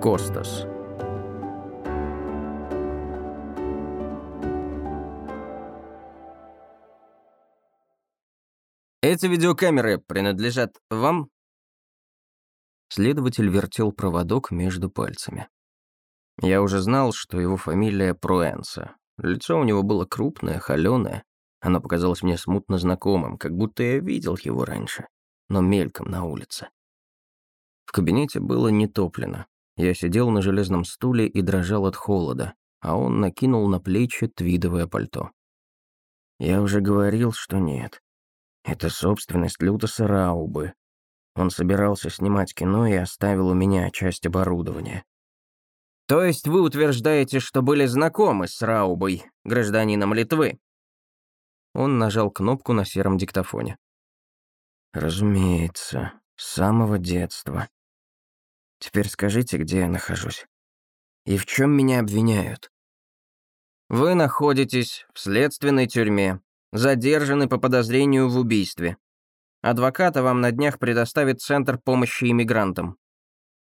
Костас. Эти видеокамеры принадлежат вам? Следователь вертел проводок между пальцами. Я уже знал, что его фамилия Пруэнса. Лицо у него было крупное, холёное. Оно показалось мне смутно знакомым, как будто я видел его раньше, но мельком на улице. В кабинете было не топлено. Я сидел на железном стуле и дрожал от холода, а он накинул на плечи твидовое пальто. Я уже говорил, что нет. Это собственность Лютоса Раубы. Он собирался снимать кино и оставил у меня часть оборудования. То есть вы утверждаете, что были знакомы с Раубой, гражданином Литвы? Он нажал кнопку на сером диктофоне. Разумеется, с самого детства. Теперь скажите, где я нахожусь. И в чем меня обвиняют? Вы находитесь в следственной тюрьме, задержаны по подозрению в убийстве. Адвоката вам на днях предоставит Центр помощи иммигрантам.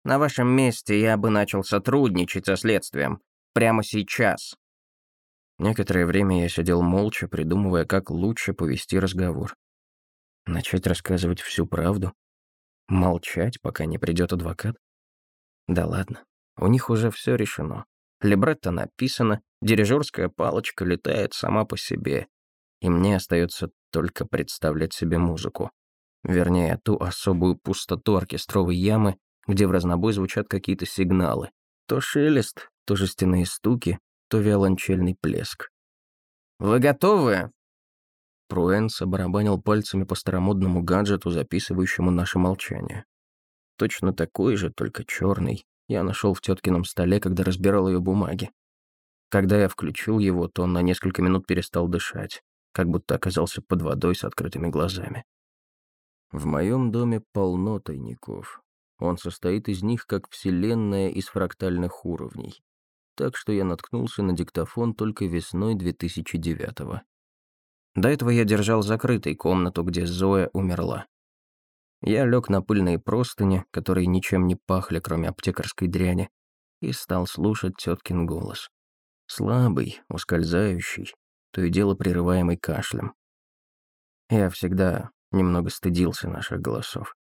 На вашем месте я бы начал сотрудничать со следствием. Прямо сейчас». Некоторое время я сидел молча, придумывая, как лучше повести разговор. Начать рассказывать всю правду? Молчать, пока не придет адвокат? Да ладно, у них уже все решено. Либретто написано, дирижерская палочка летает сама по себе, и мне остается только представлять себе музыку. Вернее, ту особую пустоту оркестровой ямы, где в разнобой звучат какие-то сигналы. То шелест, то жестяные стуки, то виолончельный плеск. «Вы готовы?» Пруэнс барабанил пальцами по старомодному гаджету, записывающему наше молчание. Точно такой же, только черный, я нашел в теткином столе, когда разбирал ее бумаги. Когда я включил его, то он на несколько минут перестал дышать, как будто оказался под водой с открытыми глазами. В моем доме полно тайников. Он состоит из них, как вселенная из фрактальных уровней. Так что я наткнулся на диктофон только весной 2009-го. До этого я держал закрытой комнату, где Зоя умерла. Я лег на пыльные простыни, которые ничем не пахли, кроме аптекарской дряни, и стал слушать теткин голос. Слабый, ускользающий, то и дело прерываемый кашлем. Я всегда немного стыдился наших голосов.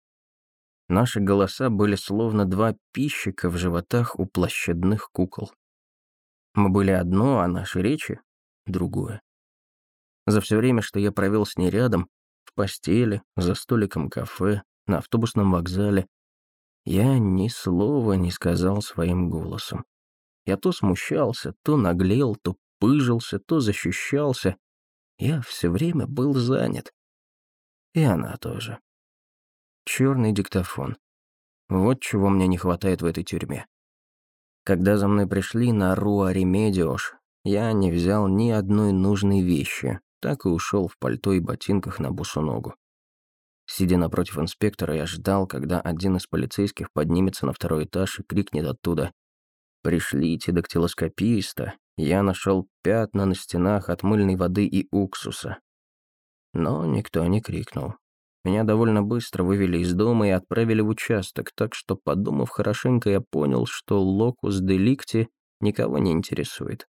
Наши голоса были словно два пищика в животах у площадных кукол. Мы были одно, а наши речи — другое. За все время, что я провел с ней рядом, постели, за столиком кафе, на автобусном вокзале, я ни слова не сказал своим голосом. Я то смущался, то наглел, то пыжился, то защищался. Я все время был занят. И она тоже. Черный диктофон. Вот чего мне не хватает в этой тюрьме. Когда за мной пришли на Руа Ремедиош, я не взял ни одной нужной вещи, так и ушел в пальто и ботинках на босу ногу. Сидя напротив инспектора, я ждал, когда один из полицейских поднимется на второй этаж и крикнет оттуда «Пришлите дактилоскописта, я нашел пятна на стенах от мыльной воды и уксуса». Но никто не крикнул. Меня довольно быстро вывели из дома и отправили в участок, так что, подумав хорошенько, я понял, что локус деликти никого не интересует.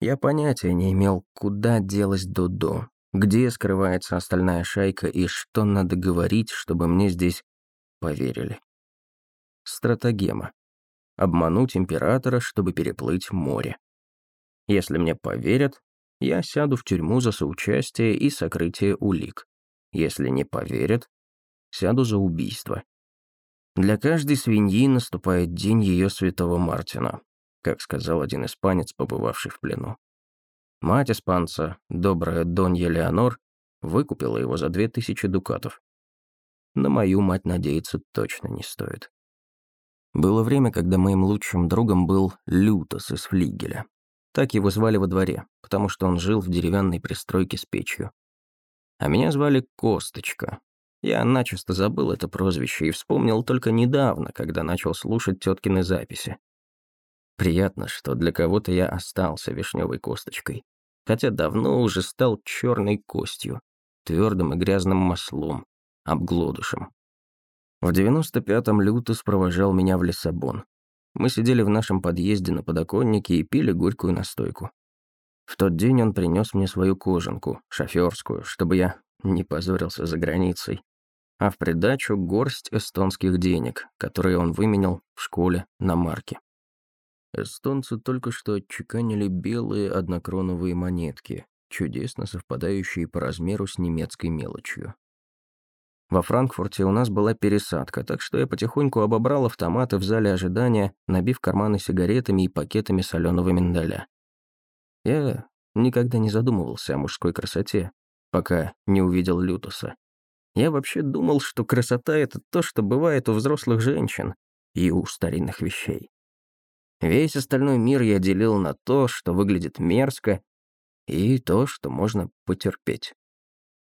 Я понятия не имел, куда делась Додо, где скрывается остальная шайка и что надо говорить, чтобы мне здесь поверили. Стратагема. Обмануть императора, чтобы переплыть море. Если мне поверят, я сяду в тюрьму за соучастие и сокрытие улик. Если не поверят, сяду за убийство. Для каждой свиньи наступает день ее святого Мартина, как сказал один испанец, побывавший в плену. Мать испанца, добрая Донья Леонор, выкупила его за две тысячи дукатов. На мою мать надеяться точно не стоит. Было время, когда моим лучшим другом был Лютос из Флигеля. Так его звали во дворе, потому что он жил в деревянной пристройке с печью. А меня звали Косточка. Я начисто забыл это прозвище и вспомнил только недавно, когда начал слушать теткины записи. Приятно, что для кого-то я остался вишневой косточкой, хотя давно уже стал черной костью, твердым и грязным маслом, обглодушем. В 95-м Лютос провожал меня в Лиссабон. мы сидели в нашем подъезде на подоконнике и пили горькую настойку. В тот день он принес мне свою кожанку, шоферскую, чтобы я не позорился за границей, а в придачу горсть эстонских денег, которые он выменял в школе на марки. Эстонцы только что отчеканили белые однокроновые монетки, чудесно совпадающие по размеру с немецкой мелочью. Во Франкфурте у нас была пересадка, так что я потихоньку обобрал автоматы в зале ожидания, набив карманы сигаретами и пакетами соленого миндаля. Я никогда не задумывался о мужской красоте, пока не увидел Лютуса. Я вообще думал, что красота — это то, что бывает у взрослых женщин и у старинных вещей. Весь остальной мир я делил на то, что выглядит мерзко, и то, что можно потерпеть.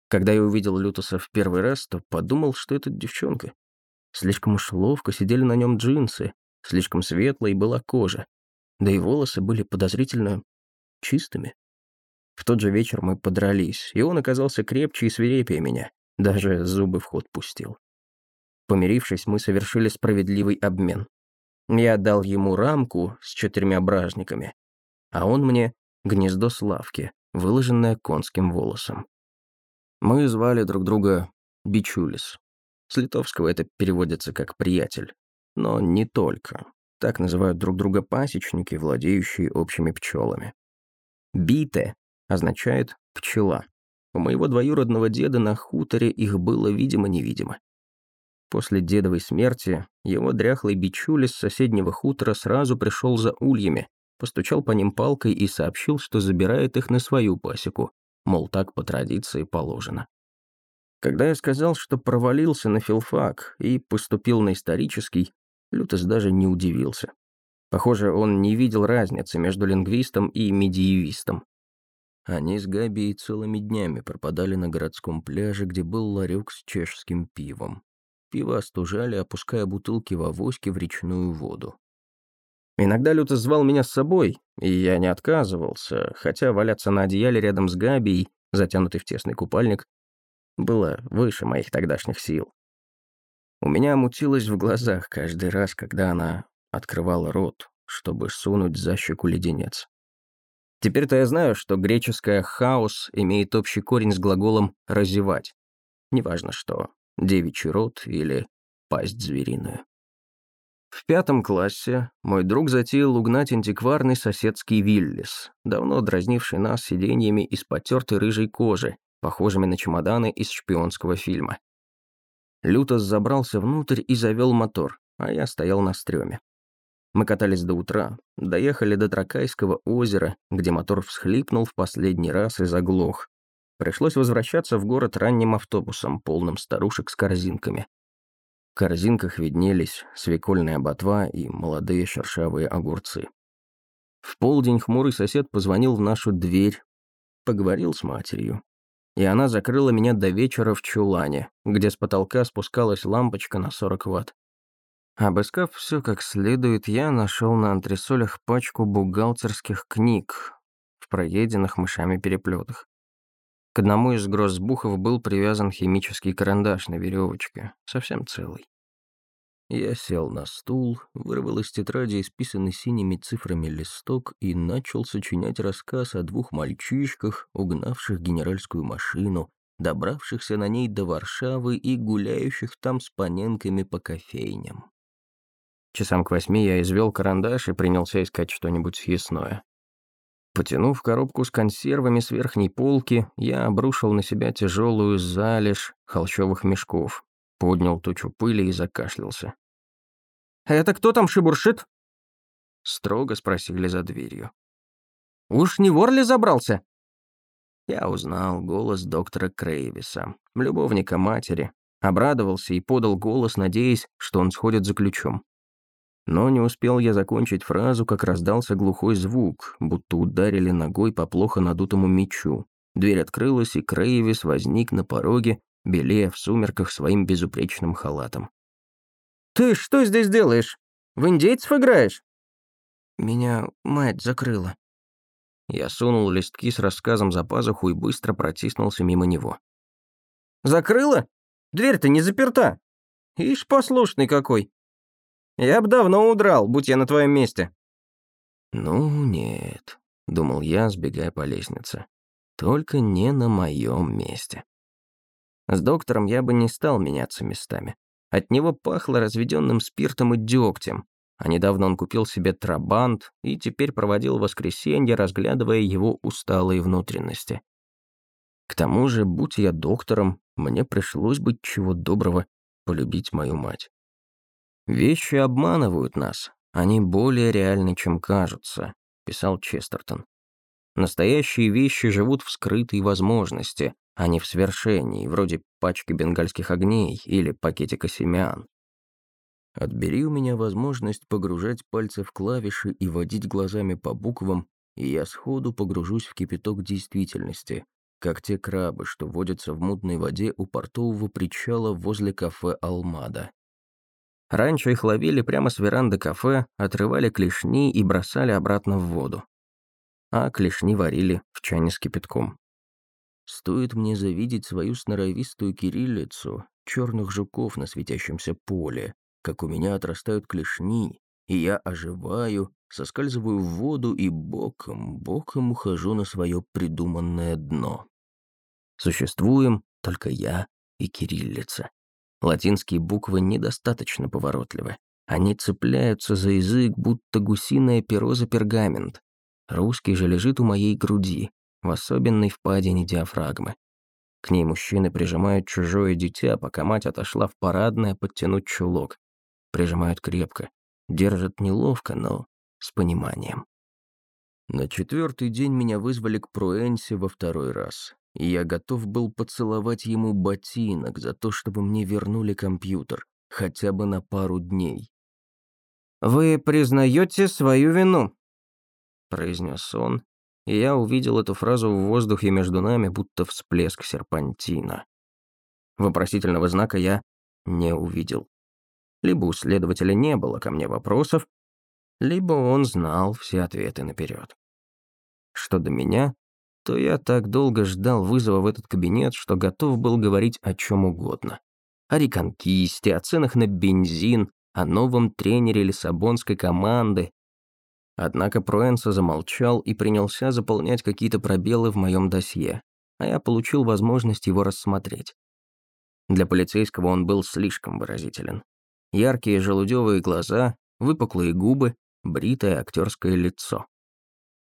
Когда я увидел Лютуса в первый раз, то подумал, что это девчонка. Слишком уж ловко сидели на нем джинсы, слишком светлой была кожа, да и волосы были подозрительно чистыми. В тот же вечер мы подрались, и он оказался крепче и свирепее меня, даже зубы в ход пустил. Помирившись, мы совершили справедливый обмен. Я дал ему рамку с четырьмя бражниками, а он мне гнездо славки, выложенное конским волосом. Мы звали друг друга Бичулис. С литовского это переводится как «приятель». Но не только. Так называют друг друга пасечники, владеющие общими пчелами. «Бите» означает «пчела». У моего двоюродного деда на хуторе их было видимо-невидимо. После дедовой смерти его дряхлый бичули с соседнего хутора сразу пришел за ульями, постучал по ним палкой и сообщил, что забирает их на свою пасеку, мол, так по традиции положено. Когда я сказал, что провалился на филфак и поступил на исторический, Лютос даже не удивился. Похоже, он не видел разницы между лингвистом и медиевистом. Они с Габи целыми днями пропадали на городском пляже, где был ларек с чешским пивом. Пиво остужали, опуская бутылки в авоське в речную воду. Иногда Лютос звал меня с собой, и я не отказывался, хотя валяться на одеяле рядом с Габией, затянутый в тесный купальник, было выше моих тогдашних сил. У меня мутилось в глазах каждый раз, когда она открывала рот, чтобы сунуть за щеку леденец. Теперь-то я знаю, что греческое «хаос» имеет общий корень с глаголом «разевать». Неважно что, девичий рот или пасть звериную. В пятом классе мой друг затеял угнать антикварный соседский Виллис, давно дразнивший нас сиденьями из потертой рыжей кожи, похожими на чемоданы из шпионского фильма. Лютос забрался внутрь и завел мотор, а я стоял на стреме. Мы катались до утра, доехали до Тракайского озера, где мотор всхлипнул в последний раз и заглох. Пришлось возвращаться в город ранним автобусом, полным старушек с корзинками. В корзинках виднелись свекольная ботва и молодые шершавые огурцы. В полдень хмурый сосед позвонил в нашу дверь, поговорил с матерью. И она закрыла меня до вечера в чулане, где с потолка спускалась лампочка на 40 ватт. Обыскав все как следует, я нашел на антресолях пачку бухгалтерских книг в проеденных мышами переплетах. К одному из гроссбухов был привязан химический карандаш на веревочке, совсем целый. Я сел на стул, вырвал из тетради исписанный синими цифрами листок и начал сочинять рассказ о двух мальчишках, угнавших генеральскую машину, добравшихся на ней до Варшавы и гуляющих там с паненками по кофейням. Часам к восьми я извел карандаш и принялся искать что-нибудь съестное. Потянув коробку с консервами с верхней полки, я обрушил на себя тяжелую залежь холщовых мешков, поднял тучу пыли и закашлялся. «Это кто там шебуршит?» Строго спросили за дверью. «Уж не вор ли забрался?» Я узнал голос доктора Крейвиса, любовника матери, обрадовался и подал голос, надеясь, что он сходит за ключом. Но не успел я закончить фразу, как раздался глухой звук, будто ударили ногой по плохо надутому мечу. Дверь открылась, и Крейвис возник на пороге, белея в сумерках своим безупречным халатом. «Ты что здесь делаешь? В индейцев играешь?» «Меня мать закрыла». Я сунул листки с рассказом за пазуху и быстро протиснулся мимо него. «Закрыла? Дверь-то не заперта. Ишь, послушный какой. Я бы давно удрал, будь я на твоем месте». «Ну, нет», — думал я, сбегая по лестнице. «Только не на моем месте». С доктором я бы не стал меняться местами. От него пахло разведенным спиртом и дегтем, а недавно он купил себе трабант и теперь проводил воскресенье, разглядывая его усталые внутренности. К тому же, будь я доктором, мне пришлось бы чего доброго полюбить мою мать. «Вещи обманывают нас, они более реальны, чем кажутся», — писал Честертон. «Настоящие вещи живут в скрытой возможности, а не в свершении, вроде пачки бенгальских огней или пакетика семян. Отбери у меня возможность погружать пальцы в клавиши и водить глазами по буквам, и я сходу погружусь в кипяток действительности, как те крабы, что водятся в мутной воде у портового причала возле кафе «Алмада». Раньше их ловили прямо с веранды кафе, отрывали клешни и бросали обратно в воду. А клешни варили в чане с кипятком. Стоит мне завидеть свою сноровистую кириллицу, черных жуков на светящемся поле, как у меня отрастают клешни, и я оживаю, соскальзываю в воду и боком, боком ухожу на свое придуманное дно. Существуем только я и кириллица. Латинские буквы недостаточно поворотливы. Они цепляются за язык, будто гусиное перо за пергамент. Русский же лежит у моей груди, в особенной впадине диафрагмы. К ней мужчины прижимают чужое дитя, пока мать отошла в парадное подтянуть чулок прижимают крепко, держат неловко, но с пониманием. На четвертый день меня вызвали к Пруэнсе во второй раз, я готов был поцеловать ему ботинок за то, чтобы мне вернули компьютер, хотя бы на пару дней. «Вы признаете свою вину?» — произнес он, и я увидел эту фразу в воздухе между нами, будто всплеск серпантина. Вопросительного знака я не увидел. Либо у следователя не было ко мне вопросов, либо он знал все ответы наперед. Что до меня, то я так долго ждал вызова в этот кабинет, что готов был говорить о чем угодно. О реконкисте, о ценах на бензин, о новом тренере лиссабонской команды. Однако Проэнса замолчал и принялся заполнять какие-то пробелы в моем досье, а я получил возможность его рассмотреть. Для полицейского он был слишком выразителен. Яркие желудевые глаза, выпуклые губы, бритое актерское лицо.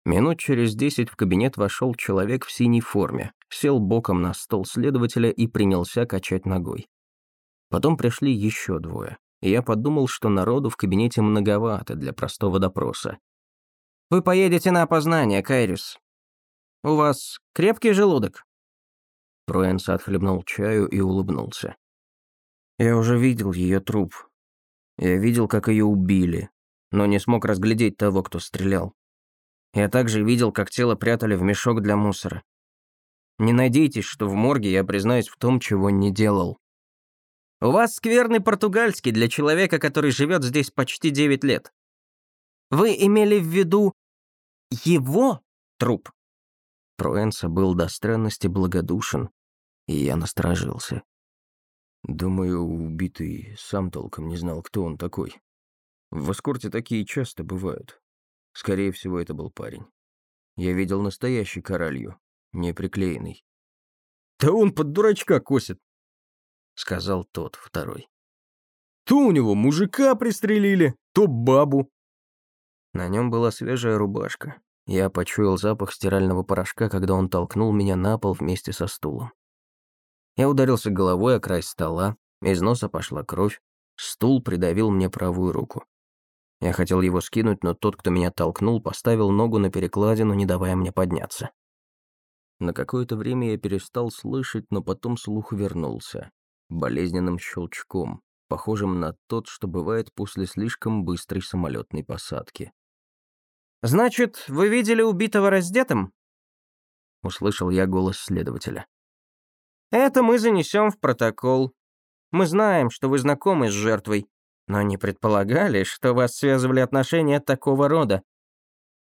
Минут через десять в кабинет вошел человек в синей форме, сел боком на стол следователя и принялся качать ногой. Потом пришли еще двое, и я подумал, что народу в кабинете многовато для простого допроса. «Вы поедете на опознание, Кайрис. У вас крепкий желудок?» Проэнс отхлебнул чаю и улыбнулся. «Я уже видел ее труп. Я видел, как ее убили, но не смог разглядеть того, кто стрелял. Я также видел, как тело прятали в мешок для мусора. Не надейтесь, что в морге я признаюсь в том, чего не делал. У вас скверный португальский для человека, который живет здесь почти 9 лет. Вы имели в виду его труп? Проэнса был до странности благодушен, и я насторожился. Думаю, убитый сам толком не знал, кто он такой. В эскорте такие часто бывают. Скорее всего, это был парень. Я видел настоящий коралью, не приклеенный. «Да он под дурачка косит», — сказал тот второй. «То у него мужика пристрелили, то бабу». На нем была свежая рубашка. Я почуял запах стирального порошка, когда он толкнул меня на пол вместе со стулом. Я ударился головой о край стола, из носа пошла кровь, стул придавил мне правую руку. Я хотел его скинуть, но тот, кто меня толкнул, поставил ногу на перекладину, не давая мне подняться. На какое-то время я перестал слышать, но потом слух вернулся. Болезненным щелчком, похожим на тот, что бывает после слишком быстрой самолетной посадки. «Значит, вы видели убитого раздетым?» Услышал я голос следователя. Это мы занесем в протокол. Мы знаем, что вы знакомы с жертвой, но не предполагали, что вас связывали отношения такого рода.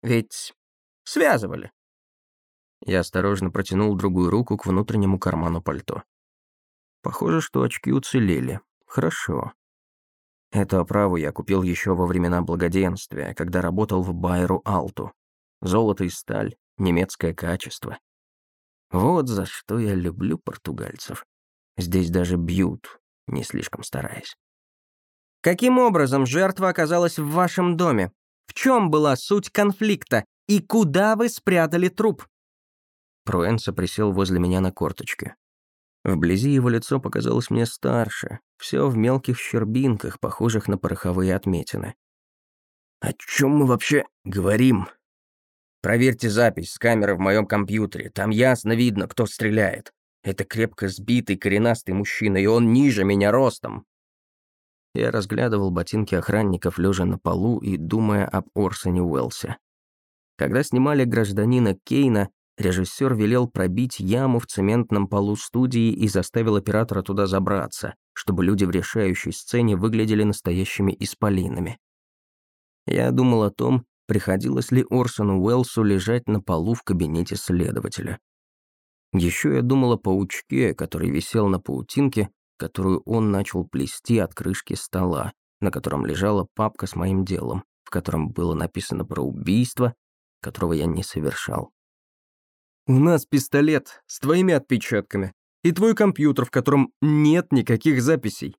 Ведь связывали. Я осторожно протянул другую руку к внутреннему карману пальто. Похоже, что очки уцелели. Хорошо. Эту оправу я купил еще во времена благоденствия, когда работал в Байру Алту. Золото и сталь, немецкое качество. Вот за что я люблю португальцев. Здесь даже бьют, не слишком стараясь. Каким образом жертва оказалась в вашем доме? В чем была суть конфликта? И куда вы спрятали труп?» Пруэнса присел возле меня на корточке. Вблизи его лицо показалось мне старше, все в мелких щербинках, похожих на пороховые отметины. «О чем мы вообще говорим?» «Проверьте запись с камеры в моем компьютере, там ясно видно, кто стреляет. Это крепко сбитый коренастый мужчина, и он ниже меня ростом». Я разглядывал ботинки охранников, лежа на полу и думая об Орсоне Уэлсе. Когда снимали гражданина Кейна, режиссер велел пробить яму в цементном полу студии и заставил оператора туда забраться, чтобы люди в решающей сцене выглядели настоящими исполинами. Я думал о том, приходилось ли Орсону Уэлсу лежать на полу в кабинете следователя. Еще я думал о паучке, который висел на паутинке, которую он начал плести от крышки стола, на котором лежала папка с моим делом, в котором было написано про убийство, которого я не совершал. «У нас пистолет с твоими отпечатками и твой компьютер, в котором нет никаких записей».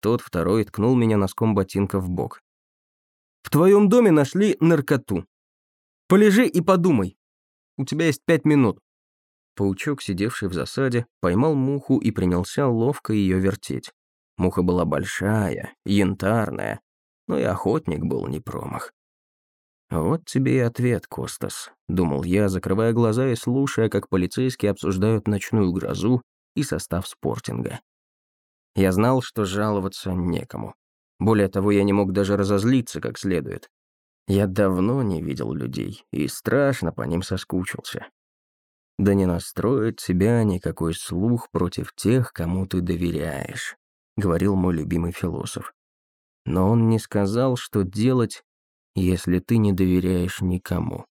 Тот второй ткнул меня носком ботинка в бок. «В твоем доме нашли наркоту. Полежи и подумай. У тебя есть пять минут. Паучок, сидевший в засаде, поймал муху и принялся ловко ее вертеть. Муха была большая, янтарная, но и охотник был не промах. «Вот тебе и ответ, Костас», — думал я, закрывая глаза и слушая, как полицейские обсуждают ночную грозу и состав спортинга. Я знал, что жаловаться некому. Более того, я не мог даже разозлиться как следует. Я давно не видел людей и страшно по ним соскучился. Да не настроит тебя никакой слух против тех, кому ты доверяешь, говорил мой любимый философ. Но он не сказал, что делать, если ты не доверяешь никому.